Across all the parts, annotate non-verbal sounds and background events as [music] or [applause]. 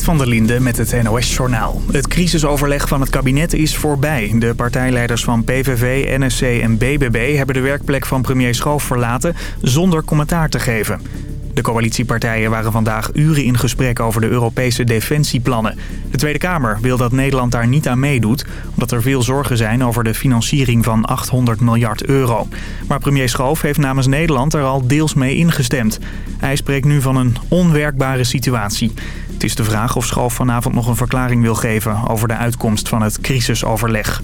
Van der Linde met het NOS-journaal. Het crisisoverleg van het kabinet is voorbij. De partijleiders van PVV, NSC en BBB hebben de werkplek van premier Schoof verlaten... zonder commentaar te geven. De coalitiepartijen waren vandaag uren in gesprek over de Europese defensieplannen. De Tweede Kamer wil dat Nederland daar niet aan meedoet... omdat er veel zorgen zijn over de financiering van 800 miljard euro. Maar premier Schoof heeft namens Nederland er al deels mee ingestemd. Hij spreekt nu van een onwerkbare situatie. Is de vraag of Schoof vanavond nog een verklaring wil geven... over de uitkomst van het crisisoverleg.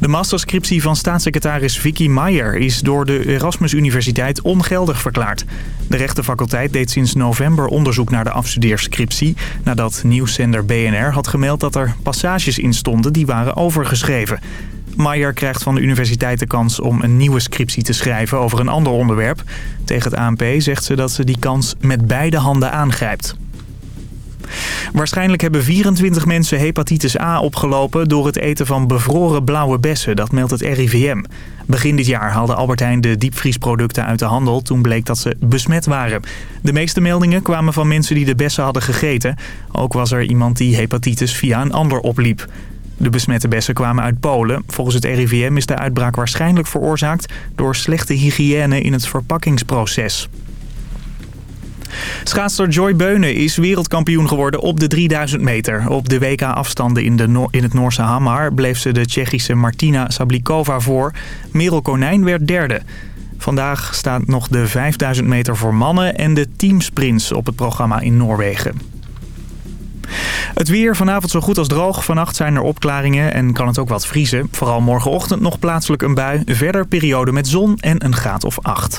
De masterscriptie van staatssecretaris Vicky Maier is door de Erasmus Universiteit ongeldig verklaard. De rechtenfaculteit deed sinds november onderzoek naar de afstudeerscriptie... nadat nieuwszender BNR had gemeld dat er passages in stonden die waren overgeschreven. Maier krijgt van de universiteit de kans om een nieuwe scriptie te schrijven over een ander onderwerp. Tegen het ANP zegt ze dat ze die kans met beide handen aangrijpt. Waarschijnlijk hebben 24 mensen hepatitis A opgelopen door het eten van bevroren blauwe bessen. Dat meldt het RIVM. Begin dit jaar haalde Albert Heijn de diepvriesproducten uit de handel. Toen bleek dat ze besmet waren. De meeste meldingen kwamen van mensen die de bessen hadden gegeten. Ook was er iemand die hepatitis via een ander opliep. De besmette bessen kwamen uit Polen. Volgens het RIVM is de uitbraak waarschijnlijk veroorzaakt door slechte hygiëne in het verpakkingsproces. Schaatster Joy Beunen is wereldkampioen geworden op de 3000 meter. Op de WK-afstanden in, de in het Noorse Hamar bleef ze de Tsjechische Martina Sablikova voor. Merel Konijn werd derde. Vandaag staat nog de 5000 meter voor mannen en de teamsprints op het programma in Noorwegen. Het weer vanavond zo goed als droog. Vannacht zijn er opklaringen en kan het ook wat vriezen. Vooral morgenochtend nog plaatselijk een bui. Verder periode met zon en een graad of 8.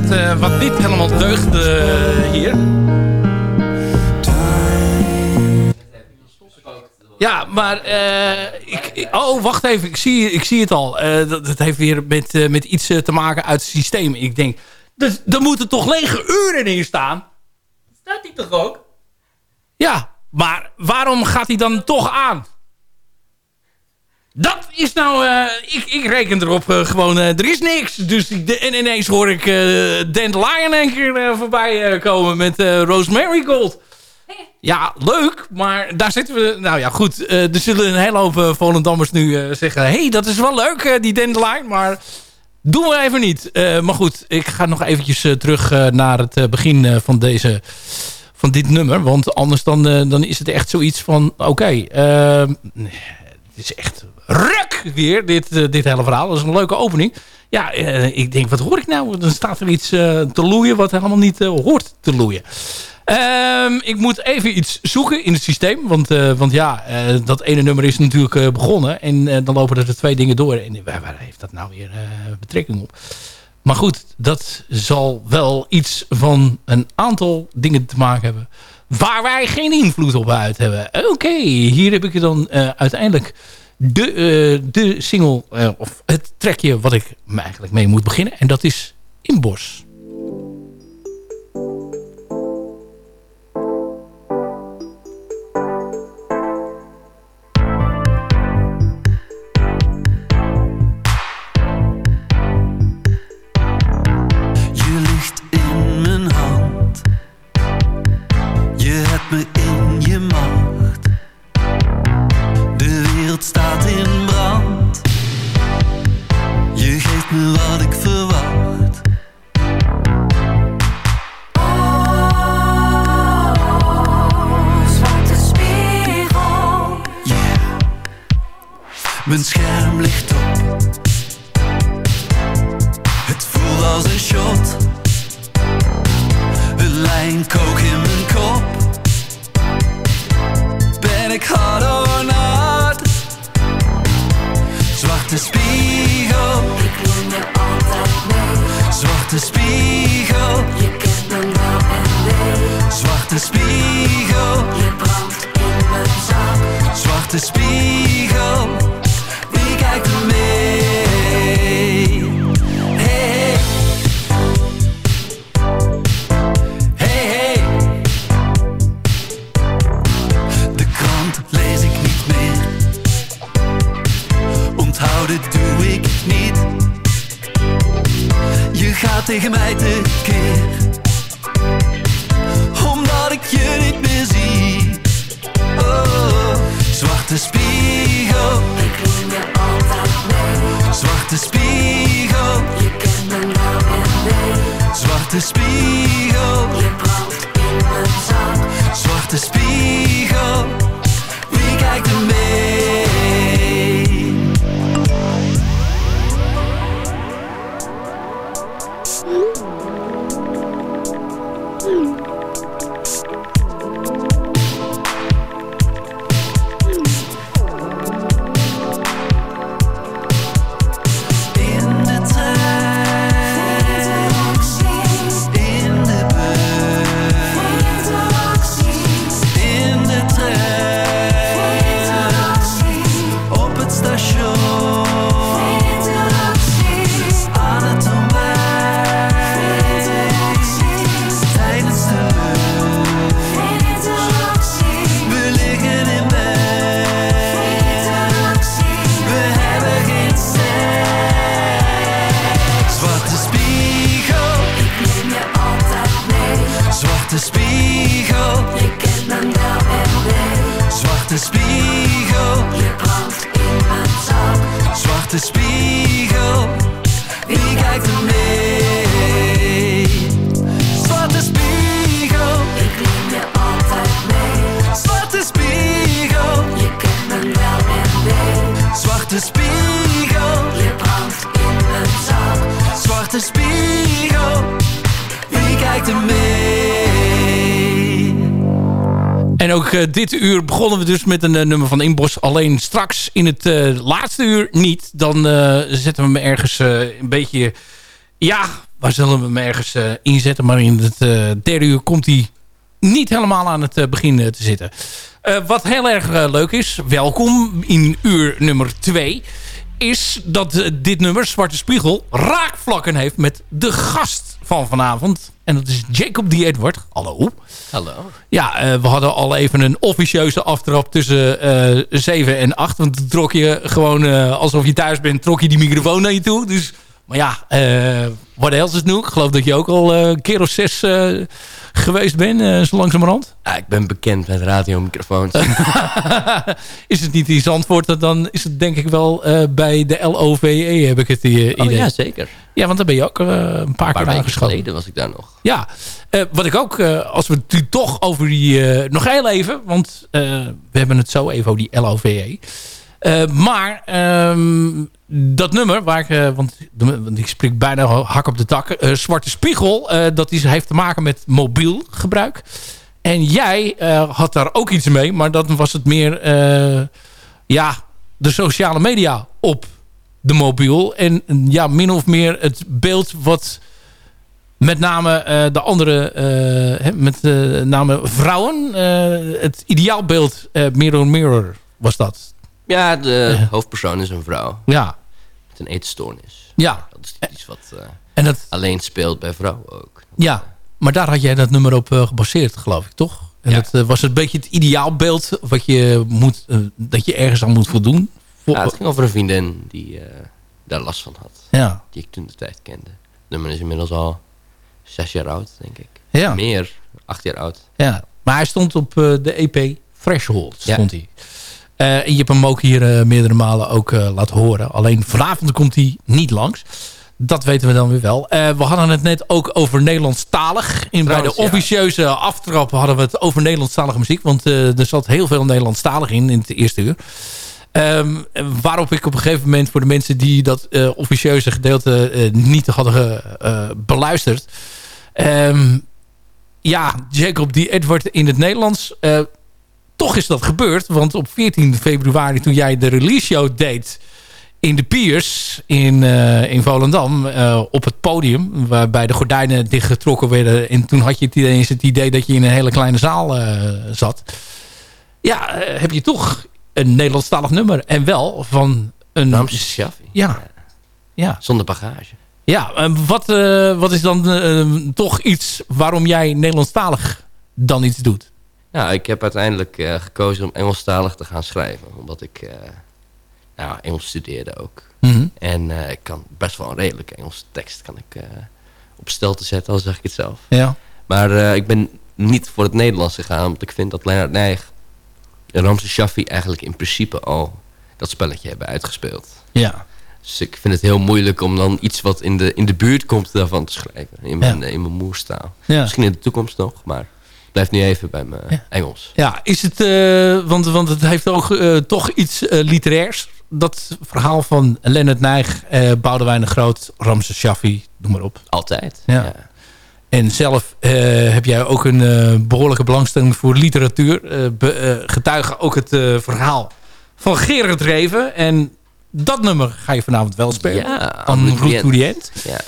Wat, uh, wat niet helemaal deugt uh, hier. Ja, maar uh, ik, oh, wacht even. Ik zie, ik zie het al. dat, dat, heeft weer met, met iets te maken uit het systeem. Ik denk, dus, er moeten toch lege uren in staan? Staat die toch ook? Ja, maar waarom gaat hij dan toch aan? Dat is nou... Uh, ik, ik reken erop uh, gewoon... Uh, er is niks. Dus de, en ineens hoor ik Dandelion een keer voorbij komen met Rosemary Gold. Ja, leuk. Maar daar zitten we... Nou ja, goed. er zullen een hele hoop Volendammers nu zeggen... Hey, dat is wel leuk, die Dandelion. Maar doen we even niet. maar goed, ik ga nog eventjes terug naar het begin van deze... Van dit nummer. Want anders dan, dan is het echt zoiets van... Oké, het is echt ruk weer, dit, uh, dit hele verhaal. Dat is een leuke opening. Ja, uh, ik denk, wat hoor ik nou? Dan staat er iets uh, te loeien wat helemaal niet hoort te loeien. Ehm, ik moet even iets zoeken in het systeem. Want, want ja, dat ene nummer is natuurlijk begonnen. En dan lopen er twee dingen door. En waar, heeft dat nou weer betrekking op? Maar goed, dat zal wel iets van een aantal dingen te maken hebben... waar wij geen invloed op uit hebben. Oké, hier heb ik dan uiteindelijk de, uh, de single, uh, of het trekje wat ik eigenlijk mee moet beginnen. En dat is In tegen mij tekeer. Omdat spiegel. Kijkt er mee? En ook eh, dit uur begonnen we dus met een eh, nummer van Inbos. Alleen straks in het eh, laatste uur niet. Dan zetten we me ergens een beetje... Ja, waar zullen we me ergens inzetten? Maar in het derde uur komt hij niet helemaal aan het begin te zitten. Wat heel erg leuk is, welkom in uur nummer 2... is dat eh, dit nummer, Zwarte Spiegel, raakvlakken heeft met de gast van vanavond. En dat is Jacob D. Edward. Hallo. Hallo. Ja, eh, we hadden al even een officieuze aftrap tussen eh 7 en 8. Want trok je gewoon, alsof je thuis bent, trok je die microfoon naar je toe. Dus, maar ja, eh what else is new? Ik geloof dat je ook al eh, een keer of zes eh, geweest bent, zo langzamerhand. Ja, ik ben bekend met radiomicrofoons. [laughs] [laughs] is het niet in Zandvoort, dan is het denk ik wel bij de LOVE, heb ik het idee. oh ja, zeker. Ja, want daar ben je ook een paar Een paar keer aangeschoten. geleden was ik daar nog. Ja, wat ik ook, als we het nu toch over die... nog heel even, want we hebben het zo even over die LOVE. Maar ehm, dat nummer, waar ik, eh, want, ik spreek bijna hak op de tak. eh, Zwarte Spiegel, eh, dat is, heeft te maken met mobiel gebruik. En jij had daar ook iets mee, maar dan was het meer ja, de sociale media op de mobiel. En ja, min of meer het beeld wat met name de andere, met name vrouwen, het ideaalbeeld Mirror Mirror was dat. Ja, de hoofdpersoon is een vrouw Ja, een eetstoornis. ja. Dat is iets wat eh, En dat, alleen speelt bij vrouwen ook. ja. Maar daar had jij dat nummer op eh, gebaseerd, geloof ik, toch? En Ja. dat eh, was een beetje het ideaalbeeld wat je moet, dat je ergens aan moet voldoen. Vol- Ja, het ging over een vriendin die daar last van had. ja. Die ik toen de tijd kende. Het nummer is inmiddels al zes jaar oud, denk ik. Ja. Meer, acht jaar oud. Ja, maar hij stond op de EP Threshold. Ja. Stond hij. Eh, je hebt hem ook hier eh, meerdere malen ook eh, laten horen. Alleen vanavond komt hij niet langs. Dat weten we dan weer wel. We hadden het net ook over Nederlandstalig. In, bij de ja. officieuze aftrap hadden we het over Nederlandstalige muziek. Want er zat heel veel Nederlandstalig in, in het eerste uur. Ehm, waarop ik op een gegeven moment voor de mensen die dat officieuze gedeelte niet hadden beluisterd. ehm, ja, Jacob die Edward in het Nederlands. Toch is dat gebeurd. Want op 14 februari toen jij de release show deed in de Piers in, eh, in Volendam eh, op het podium. Waarbij de gordijnen dichtgetrokken werden. En toen had je het ineens het idee dat je in een hele kleine zaal eh, zat. Ja, heb je toch een Nederlandstalig nummer. En wel van een... Ramses Shaffi. Ja. Ja. Zonder bagage. Ja, eh, wat, wat is dan toch iets waarom jij Nederlandstalig dan iets doet? Nou, ik heb uiteindelijk eh, gekozen om Engelstalig te gaan schrijven. Omdat ik eh, nou, Engels studeerde ook. Mhm. En eh, ik kan best wel een redelijke Engelse tekst kan ik, op stel te zetten, al zeg ik het zelf. Ja. Maar ik ben niet voor het Nederlands gegaan, omdat ik vind dat Leonard Nijg en Ramses Shaffi eigenlijk in principe al dat spelletje hebben uitgespeeld. Ja. Dus ik vind het heel moeilijk om dan iets wat in de, in de buurt komt daarvan te schrijven. In mijn, in mijn moerstaal. Ja. Misschien in de toekomst nog, maar blijf nu even bij mijn Ja. Engels. Ja, is het, eh, want, want het heeft ook eh, toch iets eh, literairs. Dat verhaal van Leonard Nijg, eh Boudewijn de Groot, Ramses Shaffi, noem maar op. Altijd. Ja. En zelf eh, heb jij ook een eh, behoorlijke belangstelling voor literatuur. Eh be- eh, getuige ook het eh, verhaal van Gerard Reven. En dat nummer ga je vanavond wel spelen. Ja, van End. Ja.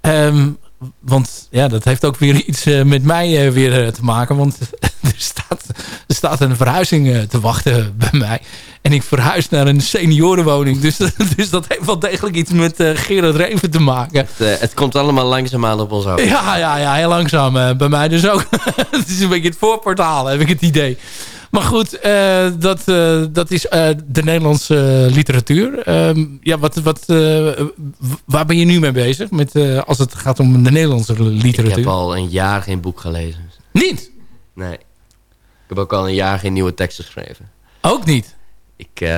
Ehm, want ja, dat heeft ook weer iets eh, met mij eh, weer eh, te maken. Want [laughs] er staat, er staat een verhuizing te wachten bij mij. En ik verhuis naar een seniorenwoning. Dus, [laughs] dus dat heeft wel degelijk iets met Gerard Reven te maken. Het, het komt allemaal langzaamaan op ons af. Ja, ja, ja, heel langzaam bij mij dus ook. [laughs] het is een beetje het voorportaal, heb ik het idee. Maar goed, eh, dat, eh, dat is eh, de Nederlandse literatuur. Ehm, ja, wat, wat, waar ben je nu mee bezig? Met, als het gaat om de Nederlandse Ik literatuur. heb al een jaar geen boek gelezen. Niet? Nee. Ik heb ook al een jaar geen nieuwe teksten geschreven. Ook niet? Ik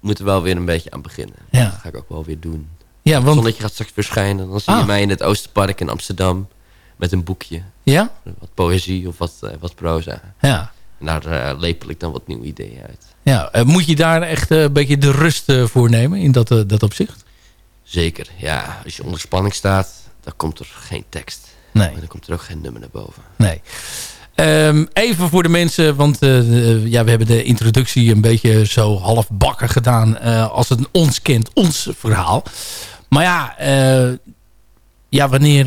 moet er wel weer een beetje aan beginnen. Ja. Dat ga ik ook wel weer doen. Ja, want... Zonnetje gaat straks verschijnen. Dan zie je Ah. mij in het Oosterpark in Amsterdam. Met een boekje. Ja? Wat poëzie of wat, eh, wat proza. Ja. En daar eh, lepel ik dan wat nieuwe ideeën uit. ja. eh, moet je daar echt eh, een beetje de rust voor nemen in dat, dat opzicht? Zeker. Ja, als je onder spanning staat, dan komt er geen tekst. Nee. Dan komt er ook geen nummer naar boven. Nee. Ehm, even voor de mensen, want ja, we hebben de introductie een beetje zo half bakken gedaan. als het ons kent, ons verhaal. Maar ja, ja wanneer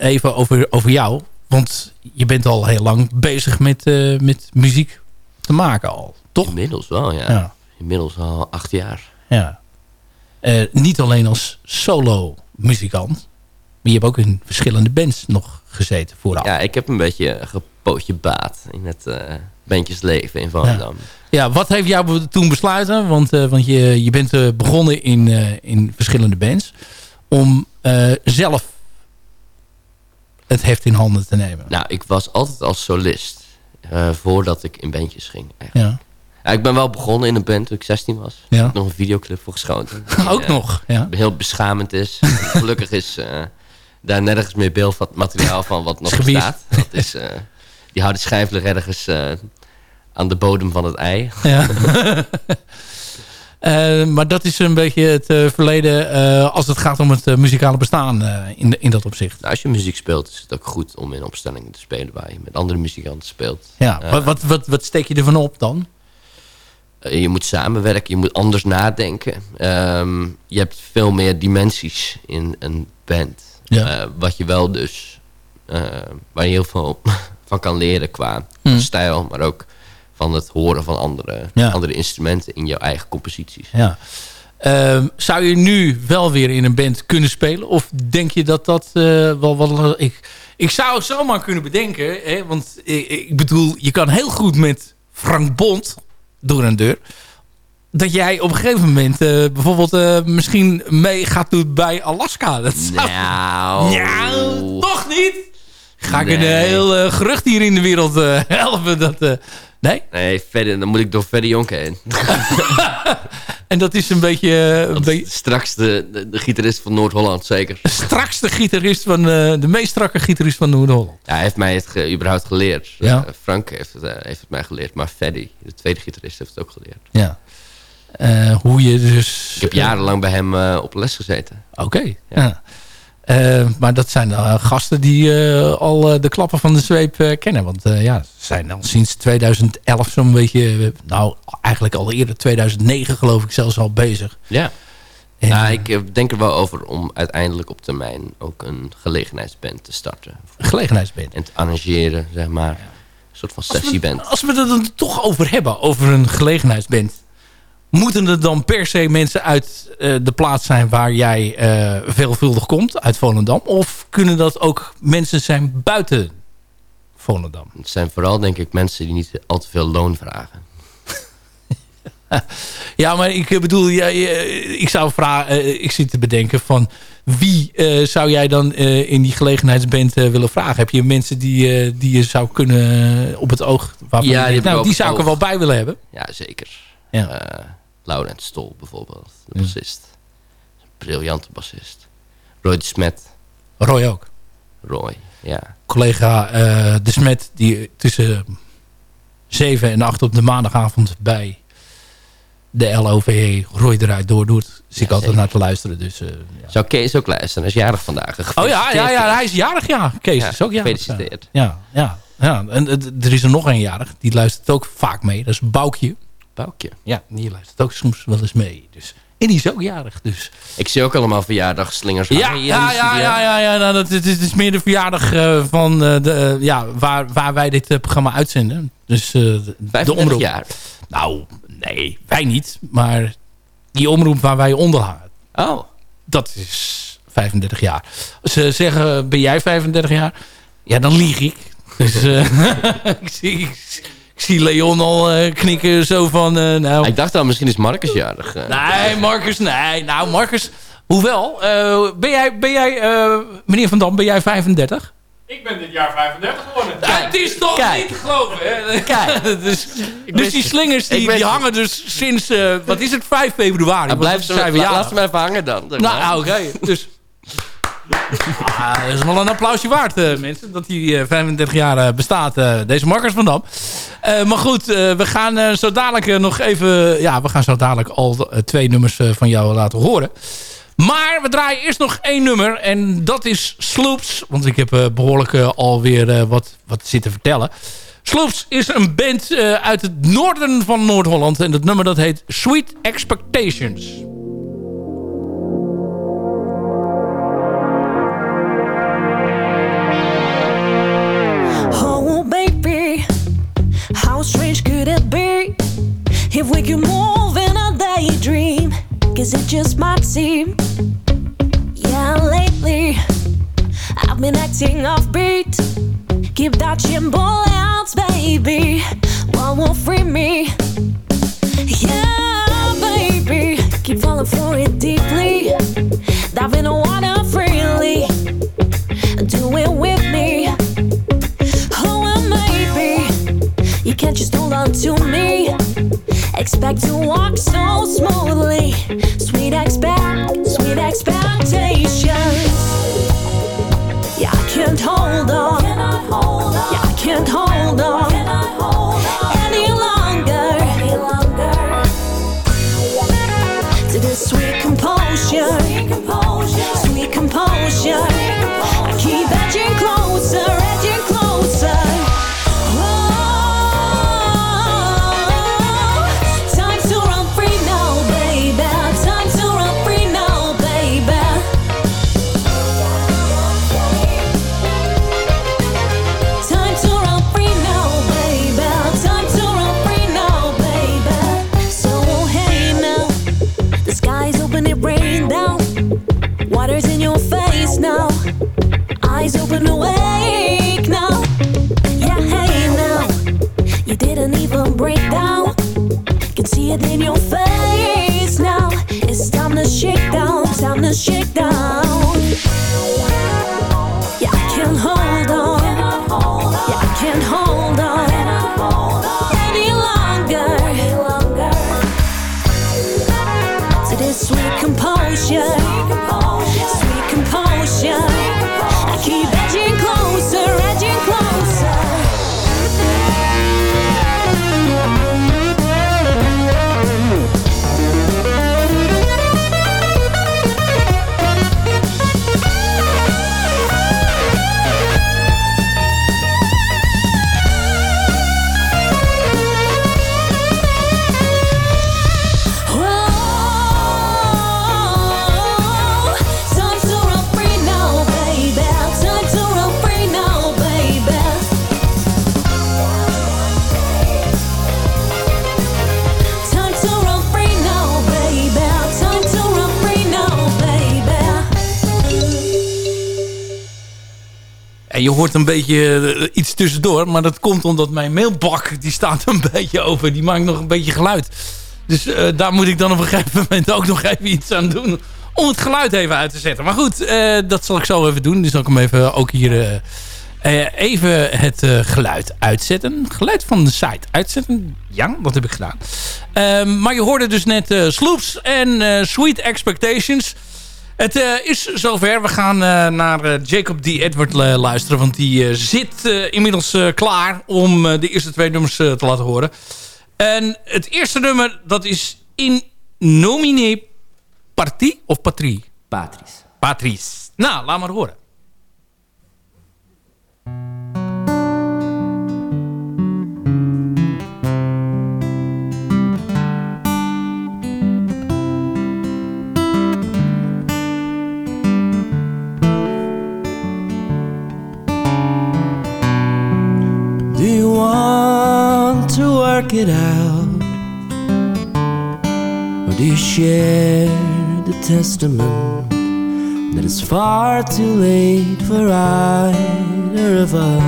even over, over jou. Want je bent al heel lang bezig met, eh, met muziek te maken al, toch? Inmiddels wel, ja. Ja. Inmiddels al acht jaar. ja. Eh, niet alleen als solo muzikant. Maar je hebt ook in verschillende bands nog gezeten vooral. Ja, ik heb een beetje gepootje baat in het eh bandjesleven in Volendam. Ja, wat heeft jou toen besluiten? Want, want je, je bent begonnen in, in verschillende bands. Om zelf het heft in handen te nemen. Nou, ik was altijd als solist. eh, voordat ik in bandjes ging. eigenlijk. Ja. Ik ben wel begonnen in een band toen ik 16 was. Ja. Ik heb nog een videoclip voor geschoten. Die, [laughs] Ook nog, ja. Heel beschamend is. [laughs] Gelukkig is eh, daar nergens meer beeldmateriaal van wat nog bestaat. Dat is, eh, die houden schijf ligt ergens aan de bodem van het ei. ja. [laughs] Eh, maar dat is een beetje het eh, verleden eh, als het gaat om het muzikale bestaan in, in dat opzicht. Nou, als je muziek speelt is het ook goed om in opstellingen te spelen waar je met andere muzikanten speelt. Ja, wat, wat, wat, wat steek je ervan op dan? Je moet samenwerken, je moet anders nadenken. Ehm, je hebt veel meer dimensies in een band. Ja. Wat je wel dus, waar je heel veel [laughs] van kan leren qua Hmm. stijl, maar ook van het horen van andere, Ja. andere instrumenten in jouw eigen composities. Ja. Ehm, zou je nu wel weer in een band kunnen spelen? Of denk je dat dat eh, wel wat... Ik, ik zou zomaar kunnen bedenken. Hè, want ik, ik bedoel, je kan heel goed met Frank Bond door een deur. Dat jij op een gegeven moment eh, bijvoorbeeld eh, misschien mee gaat doen bij Alaska. [laughs] Dat zou... Nou, Ja, toch niet? Ga ik een heel gerucht hier in de wereld [laughs] helpen? Dat, nee? Nee, verder, dan moet ik door Freddy Jonke heen. [laughs] En dat is een beetje... eh, straks de, de, de gitarist van Noord-Holland, zeker. straks de gitarist van eh, de meest strakke gitarist van Noord-Holland. Ja, hij heeft mij het ge- überhaupt geleerd. Ja. Eh, Frank heeft het, heeft het mij geleerd, maar Freddy, de tweede gitarist, heeft het ook geleerd. Ja. Hoe je dus... Ik heb jarenlang bij hem op les gezeten. Oké. Ja. Eh, maar dat zijn uh, gasten die uh, al de klappen van de zweep kennen. Want ja, ze zijn al sinds 2011 zo'n beetje... nou, eigenlijk al eerder 2009 geloof ik zelfs al bezig. Ja. En, nou, ik denk er wel over om uiteindelijk op termijn ook een gelegenheidsband te starten. Een gelegenheidsband? En te arrangeren, zeg maar. Een soort van sessieband. Als we, het er toch over hebben, over een gelegenheidsband moeten er dan per se mensen uit uh, de plaats zijn waar jij uh, veelvuldig komt, uit Volendam? Of kunnen dat ook mensen zijn buiten Volendam? Het zijn vooral denk ik mensen die niet al te veel loon vragen. [laughs] ja, maar ik bedoel, ja, ik zou vragen, uh, ik zit te bedenken van wie zou jij dan in die gelegenheidsband willen vragen? Heb je mensen die, die je zou kunnen op het oog... Ja, die, nou, die zou ik er wel bij willen hebben. Ja, zeker. Ja. Laurent Stol bijvoorbeeld, de bassist. Briljante bassist. Roy de Smet. Roy ook? Roy, ja. Collega uh, de Smet die tussen 7 en 8 op de maandagavond bij de LOVE Roy eruit doordoet. Zit ik altijd naar te luisteren. Dus, uh, ja. Zou Kees ook luisteren? Hij is jarig vandaag. Oh ja, ja, ja, hij is jarig, ja. Kees ja, is ook jarig. Gefeliciteerd. Ja, ja, ja. En er is er nog een jarig. Die luistert ook vaak mee. Dat is Boukje. Boukje. Ja, die luistert ook soms wel eens mee. Dus. En die is ook jarig, dus. Ik zie ook allemaal verjaardagslingers. Ja, ja, ja, ja, ja, ja, nou, dat, het, is, meer de verjaardag uh, van uh, de, uh, ja, waar, waar wij dit programma uitzenden. Dus de, de omroep. jaar? Nou, nee, wij niet. Maar die omroep waar wij onder hangen. Oh. Dat is 35 jaar. Ze zeggen, ben jij 35 jaar? Ja, dan lieg ik. Dus [laughs] ik zie... Ik, zie Leon al uh, knikken zo van... Uh, nou. Ik dacht al, misschien is Marcus jarig. Uh. Nee, Marcus, nee. Nou, Marcus, hoewel. ben jij, ben jij meneer Van Dam, ben jij 35? Ik ben dit jaar 35 geworden. Kijk, het is toch kijk. niet te geloven. Hè? Kijk. [laughs] dus, dus die slingers die, die hangen dus sinds, wat is het, 5 februari. Nou, blijf ze, la, laat ze maar even hangen dan. Nou, oké. Okay. Dus... [laughs] Ah, dat is wel een applausje waard, uh, mensen. Dat hij uh, 35 jaar uh, bestaat, deze Marcus van Dam. maar goed, we gaan zo dadelijk nog even... Ja, we gaan zo dadelijk al twee nummers van jou laten horen. Maar we draaien eerst nog één nummer. En dat is Sloops. Want ik heb behoorlijk alweer wat, wat zitten vertellen. Sloops is een band uit het noorden van Noord-Holland. En dat nummer dat heet Sweet Expectations. Could move in a daydream? Cause it just might seem, yeah, lately I've been acting offbeat. Keep that dodging bullet baby. What will free me? Yeah, baby. Keep falling for it deeply. Dive in water freely. Do it with me. Am I, baby? You can't just hold on to me. Expect to walk so smoothly. Sweet expect, sweet expectations. Yeah, I can't hold on. Yeah, I can't hold on. Any longer. To this sweet composure. Een beetje eh, iets tussendoor. Maar dat komt omdat mijn mailbak, die staat een [laughs] beetje open. Die maakt nog een beetje geluid. Dus eh, daar moet ik dan op een gegeven moment ook nog even iets aan doen. Om het geluid even uit te zetten. Maar goed, eh, dat zal ik zo even doen. Dus zal ik hem even ook hier... even het geluid uitzetten. Geluid van de site uitzetten. Ja, dat heb ik gedaan. Ehm, maar je hoorde dus net Sloops en Sweet Expectations. Het eh, is zover. We gaan eh, naar eh, Jacob D. Edward luisteren. Want die zit inmiddels klaar om de eerste twee nummers te laten horen. En het eerste nummer, dat is In Nomine Partie of Patrie? Patris. Patries. Nou, laat maar horen. Work it out? Or do you share the testament that it's far too late for either of us?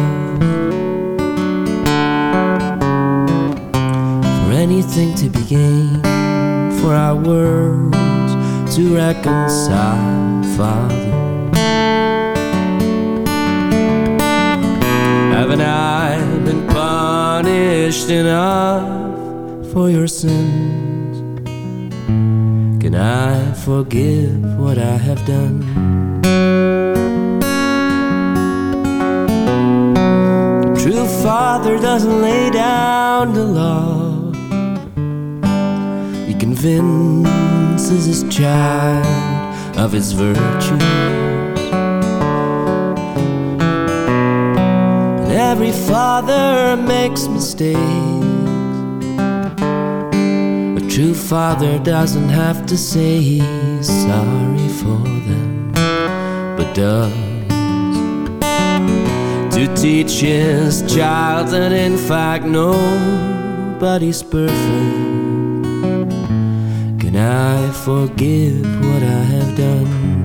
For anything to be gained, for our worlds to reconcile, Father. Haven't I punished enough for your sins? Can I forgive what I have done? True father doesn't lay down the law. He convinces his child of his virtue. Every father makes mistakes. A true father doesn't have to say he's sorry for them, but does to teach his child that in fact nobody's perfect. Can I forgive what I have done?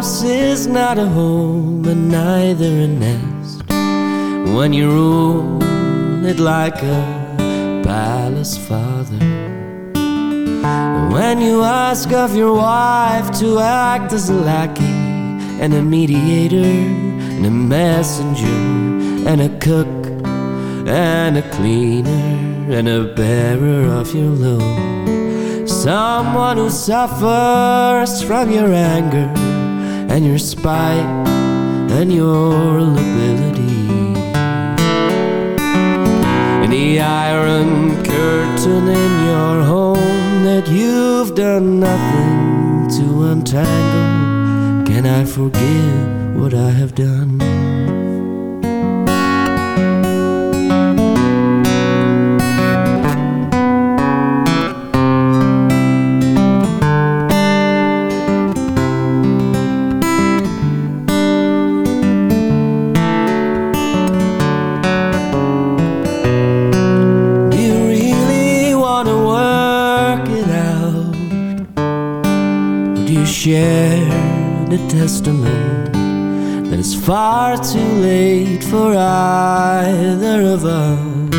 House is not a home and neither a nest. When you rule it like a palace father. When you ask of your wife to act as a lackey and a mediator and a messenger and a cook and a cleaner and a bearer of your load. Someone who suffers from your anger and your spite and your lability. And the iron curtain in your home that you've done nothing to untangle. Can I forgive what I have done? Or do you share the testament that it's far too late for either of us?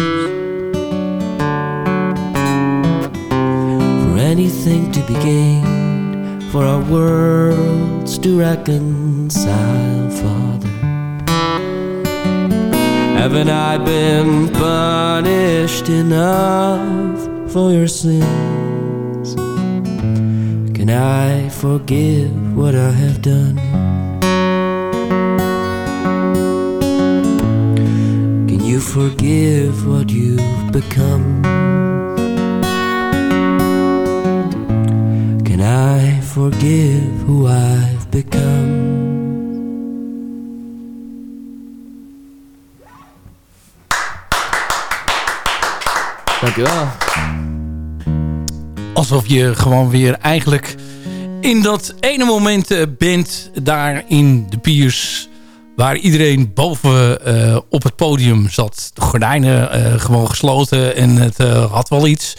For anything to be gained, for our worlds to reconcile, Father. Haven't I been punished enough for your sins? Can I forgive what I have done? Can you forgive what you've become? Can I forgive who I've become? Dankjewel. alsof je gewoon weer eigenlijk in dat ene moment eh, bent daar in de piers waar iedereen boven eh, op het podium zat. De gordijnen eh, gewoon gesloten en het had wel iets.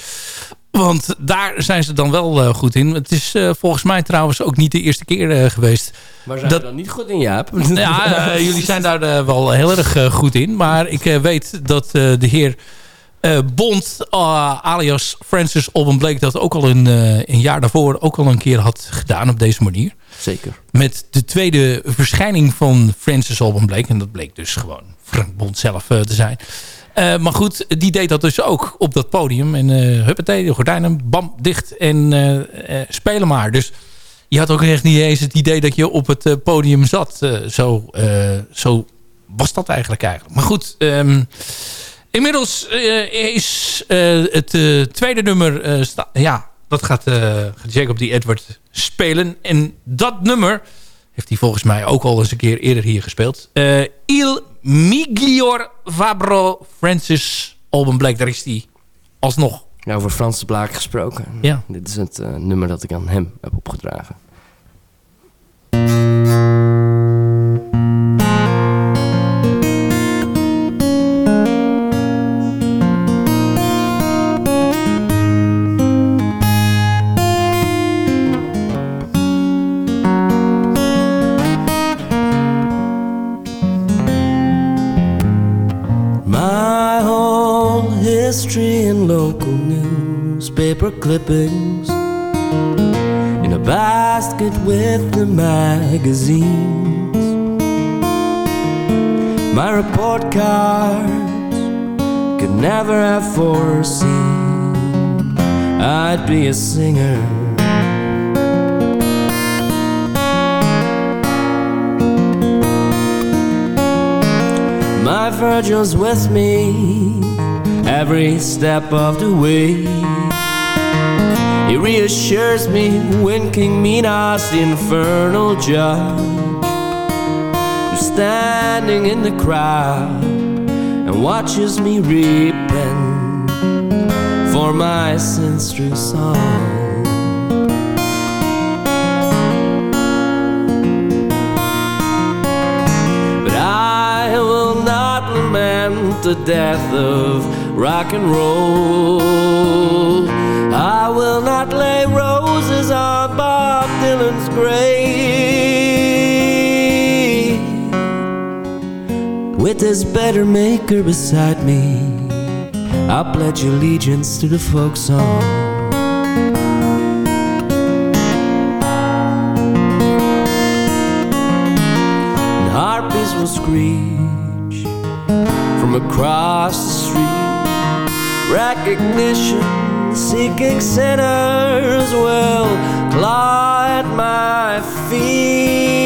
Want daar zijn ze dan wel goed in. Het is volgens mij trouwens ook niet de eerste keer geweest. Waar zijn Dat- we dan niet goed in, Jaap? [laughs] Ja, jullie zijn daar wel heel erg goed in. Maar ik weet dat de heer eh, Bond, eh, alias Francis Alban Blake... dat ook al een, eh, een jaar daarvoor ook al een keer had gedaan op deze manier. Zeker. Met de tweede verschijning van Francis Alban Blake. En dat bleek dus gewoon Frank Bond zelf te zijn. Maar goed, die deed dat dus ook op dat podium. En eh huppatee, de gordijnen, bam, dicht en spelen maar. Dus je had ook echt niet eens het idee dat je op het podium zat. Zo, zo was dat eigenlijk eigenlijk. Maar goed, ehm, inmiddels eh, is eh, het eh, tweede nummer... ja, dat gaat, Jacob die Edward spelen. En dat nummer heeft hij volgens mij ook al eens een keer eerder hier gespeeld. Il Miglior Fabro Francis Alban Blake. Daar is hij alsnog. Ja, over Frans de Blaak gesproken. Ja. Dit is het nummer dat ik aan hem heb opgedragen. History in local newspaper clippings in a basket with the magazines. My report cards could never have foreseen I'd be a singer. My Virgil's with me every step of the way. He reassures me when King Minos, the infernal judge, is standing in the crowd and watches me repent for my sins through song. But I will not lament the death of rock and roll. I will not lay roses on Bob Dylan's grave. With this better maker beside me, I pledge allegiance to the folk song. will screech from across the street. Recognition seeking sinners will claw at my feet,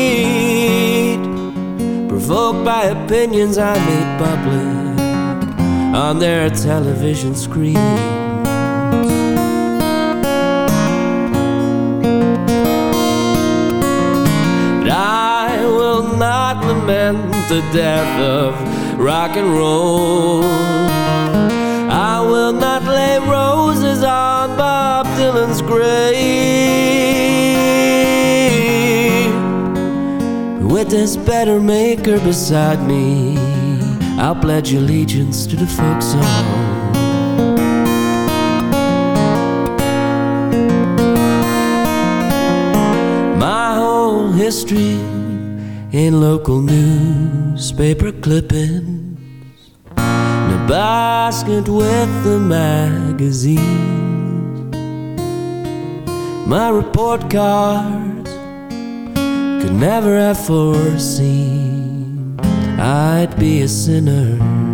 provoked by opinions I made public on their television screen. But I will not lament the death of rock and roll. I will not lay roses on Bob Dylan's grave. With this better maker beside me, I'll pledge allegiance to the folk song. My whole history in local newspaper clippings, basket with the magazines. My report cards could never have foreseen I'd be a sinner.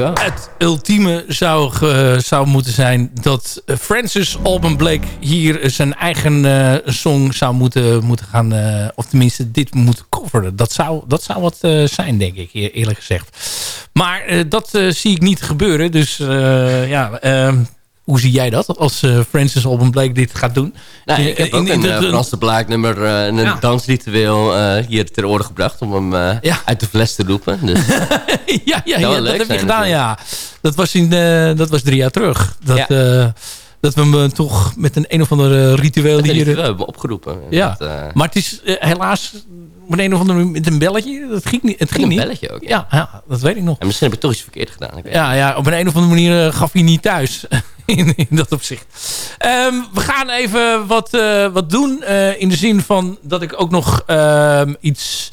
Het ultieme zou, zou moeten zijn dat Francis Alban Blake hier zijn eigen eh, song zou moeten, moeten gaan... eh, of tenminste dit moet coveren. Dat zou, dat zou wat eh, zijn, denk ik, eer- eerlijk gezegd. Maar dat zie ik niet gebeuren. Dus ja, ehm, hoe zie jij dat als eh, Francis Alban Blake dit gaat doen? Nou, ik heb In- ook in een de- uh, de- Frans de Blaak nummer eh, en een Ja. dansritueel eh, hier ter orde gebracht om hem eh, Ja. uit de fles te roepen. Dus, [laughs] ja, ja, ja, wel dat heb je gedaan, ja. Dat was, in, eh, dat was drie jaar terug. Dat, Ja. eh, dat we hem eh, toch met een een of andere ritueel dat hier... we hebben opgeroepen. Ja, Dat, eh, maar het is eh, helaas op een of andere manier met een belletje. Dat ging niet. Het ging Een niet. belletje ook. Ja, ja, dat weet ik nog. En misschien heb ik toch iets verkeerd gedaan. Ik weet Ja, ja, op een, een of andere manier eh, gaf hij niet thuis. [laughs] in, in dat opzicht. Ehm, we gaan even wat, eh, wat doen. eh, in de zin van dat ik ook nog ehm, iets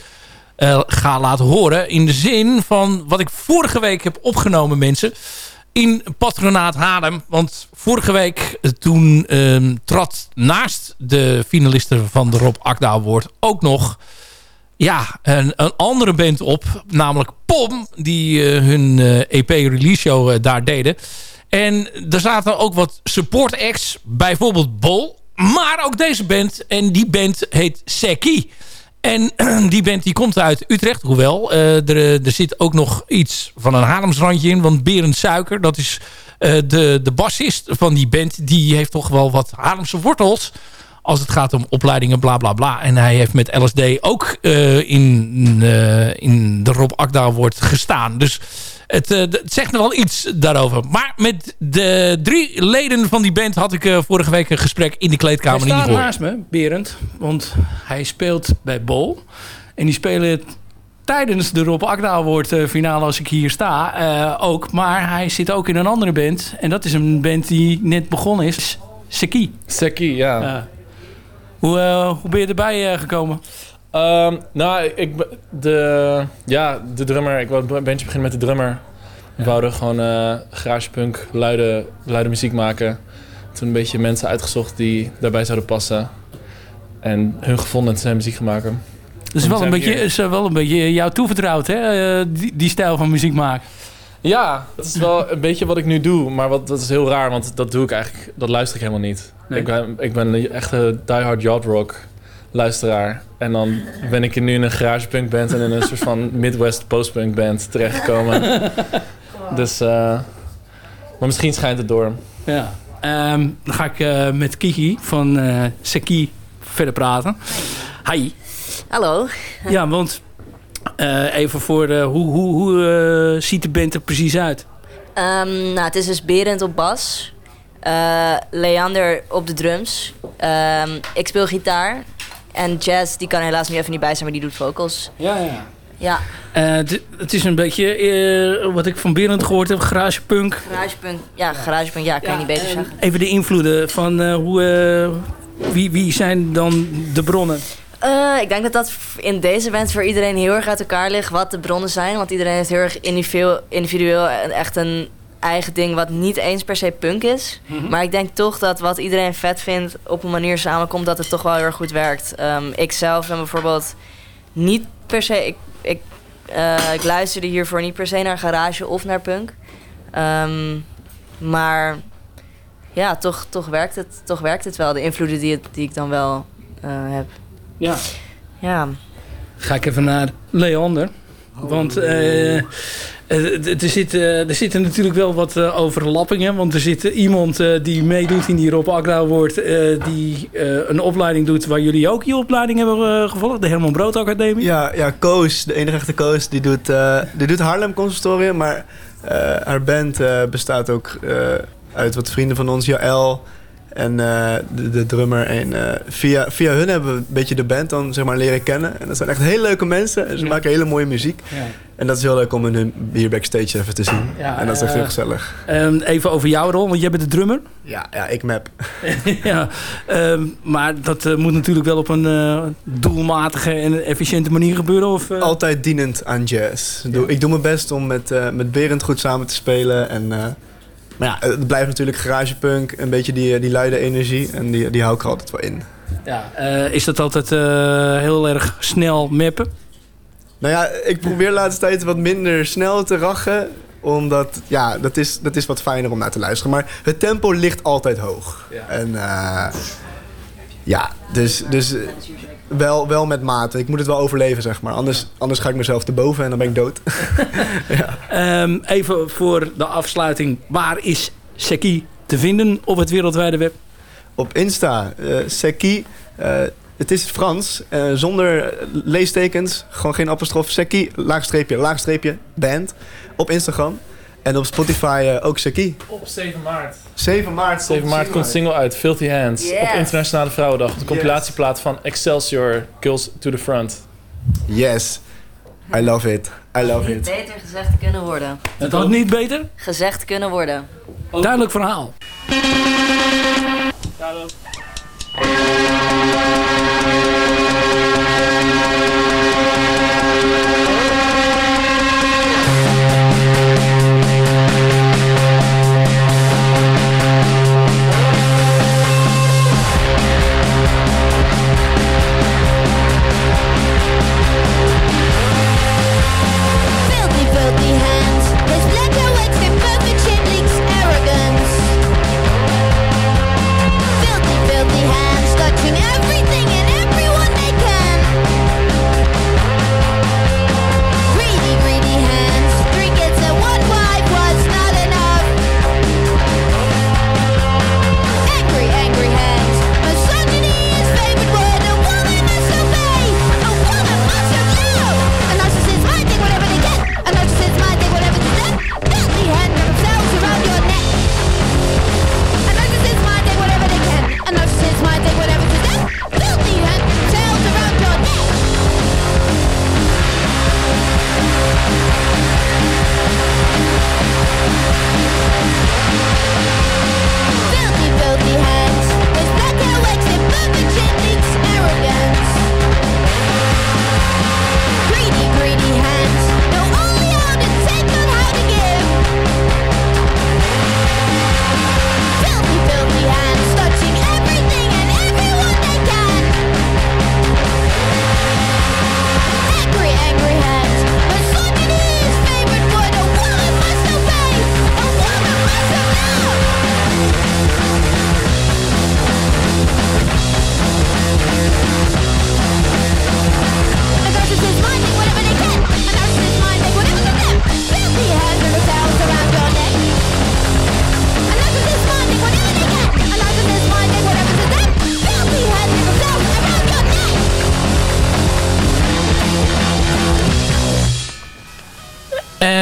ga laten horen. In de zin van wat ik vorige week heb opgenomen, mensen. In patronaat Haarlem. Want vorige week toen ehm, trad naast de finalisten van de Rob Akda Award ook nog ja, een, een andere band op. Namelijk POM. Die eh, hun EP-release show eh, daar deden. En er zaten ook wat support acts. Bijvoorbeeld Bol. Maar ook deze band. En die band heet Seki. En [clears throat] die band die komt uit Utrecht. Hoewel, eh, er, er zit ook nog iets van een Haarlemsrandje in. Want Berend Suiker, dat is eh, de, de bassist van die band. Die heeft toch wel wat Haarlemse wortels als het gaat om opleidingen, bla bla bla. En hij heeft met LSD ook eh, in, eh, in de Rob Akda Award gestaan. Dus het, eh, het zegt nog wel iets daarover. Maar met de drie leden van die band had ik vorige week een gesprek in de kleedkamer. Hij in staat naast me, Berend. Want hij speelt bij Bol. En die spelen tijdens de Rob Akda Award eh, finale als ik hier sta eh, ook. Maar hij zit ook in een andere band. En dat is een band die net begonnen is. Seki. Seki, ja. Ja. Hoe, eh, hoe ben je erbij eh, gekomen? Ehm, nou, ik, de, ja, de drummer. Ik wou een bandje beginnen met de drummer. We wouden gewoon eh garagepunk, luide, luide muziek maken. Toen een beetje mensen uitgezocht die daarbij zouden passen. En hun gevonden en zijn muziek gemaakt. Is wel een, beetje, is wel een beetje jou toevertrouwd, hè? die, die stijl van muziek maken. Ja, dat is wel een beetje wat ik nu doe. Maar wat, dat is heel raar, want dat doe ik eigenlijk... Dat luister ik helemaal niet. Nee. Ik, ben, ik ben een echte diehard yacht rock luisteraar. En dan ben ik nu in een garagepunk band... en in een soort van Midwest postpunk band terechtgekomen. [laughs] dus... eh, maar misschien schijnt het door. Ja. Ehm, dan ga ik eh, met Kiki van eh Seki verder praten. Hi. Hallo. Ja, want eh, even voor de, hoe, hoe, hoe ziet de band er precies uit? Ehm, nou, het is dus Berend op bas. Eh, Leander op de drums. Ehm, ik speel gitaar. En Jazz, die kan helaas nu even niet bij zijn, maar die doet vocals. Ja, ja. Ja, Eh, het- is een beetje eh, wat ik van Berend gehoord heb, garagepunk. garagepunk. Ja, garagepunk, ja, kan je niet beter zeggen. Even de invloeden van eh, hoe, eh, wie, wie zijn dan de bronnen? Eh, ik denk dat dat in deze band voor iedereen heel erg uit elkaar ligt wat de bronnen zijn. Want iedereen heeft heel erg individueel, individueel en echt een eigen ding wat niet eens per se punk is. Mhm. Maar ik denk toch dat wat iedereen vet vindt op een manier samenkomt dat het toch wel heel erg goed werkt. Ehm, ik zelf ben bijvoorbeeld niet per se... Ik, ik, eh, ik luisterde hiervoor niet per se naar garage of naar punk. Ehm, maar ja, toch, toch, werkt het, toch werkt het wel. De invloeden die, het, die ik dan wel eh, heb. Ja. Ja. Ga ik even naar Leander. Want d- er, zit, eh, er zitten natuurlijk wel wat overlappingen. Want er zit iemand die meedoet in die Rob Akda wordt. die een opleiding doet waar jullie ook je opleiding hebben gevolgd. De Herman Brood Academie. Ja, ja, Koos, de enige echte Koos, die doet, die doet Haarlem Conservatorium. Maar haar band bestaat ook uit wat vrienden van ons, Jaël en eh, de, de drummer. En eh, via, via hun hebben we een beetje de band dan zeg maar leren kennen. En dat zijn echt hele leuke mensen. En ze Ja. maken hele mooie muziek. Ja. En dat is heel leuk om hun hier backstage even te zien. Ja, en dat is echt eh, heel gezellig. Ehm, even over jouw rol, want jij bent de drummer. Ja, ja ik map. [laughs] ja, ehm, maar dat eh, moet natuurlijk wel op een eh, doelmatige en efficiënte manier gebeuren. Of, eh? Altijd dienend aan jazz. Ik doe, ik doe mijn best om met, eh, met Berend goed samen te spelen. En, eh, maar ja, het blijft natuurlijk garagepunk. Een beetje die, eh, die luide energie. En die, die hou ik er altijd wel in. Ja, eh, is dat altijd eh, heel erg snel mappen? Nou ja, ik probeer de laatste tijd wat minder snel te rachen. Omdat, ja, dat is, dat is wat fijner om naar te luisteren. Maar het tempo ligt altijd hoog. En eh, ja, dus, dus wel, wel met mate. Ik moet het wel overleven, zeg maar. Anders, anders ga ik mezelf te boven en dan ben ik dood. [laughs] Ehm, even voor de afsluiting. Waar is Seki te vinden op het wereldwijde web? Op Insta, eh Seki. eh, het is Frans, eh, zonder leestekens. Gewoon geen apostrof. Seki, laagstreepje, laagstreepje, band. Op Instagram. En op Spotify eh, ook Seki. Op 7 maart. 7 maart. 7 maart komt single uit, Filthy Hands. Yes. Op Internationale Vrouwendag. De compilatieplaat van Excelsior, Girls to the Front. Yes. I love it. I love Niet it. beter gezegd kunnen worden. Het had niet beter? Gezegd kunnen worden. Duidelijk verhaal.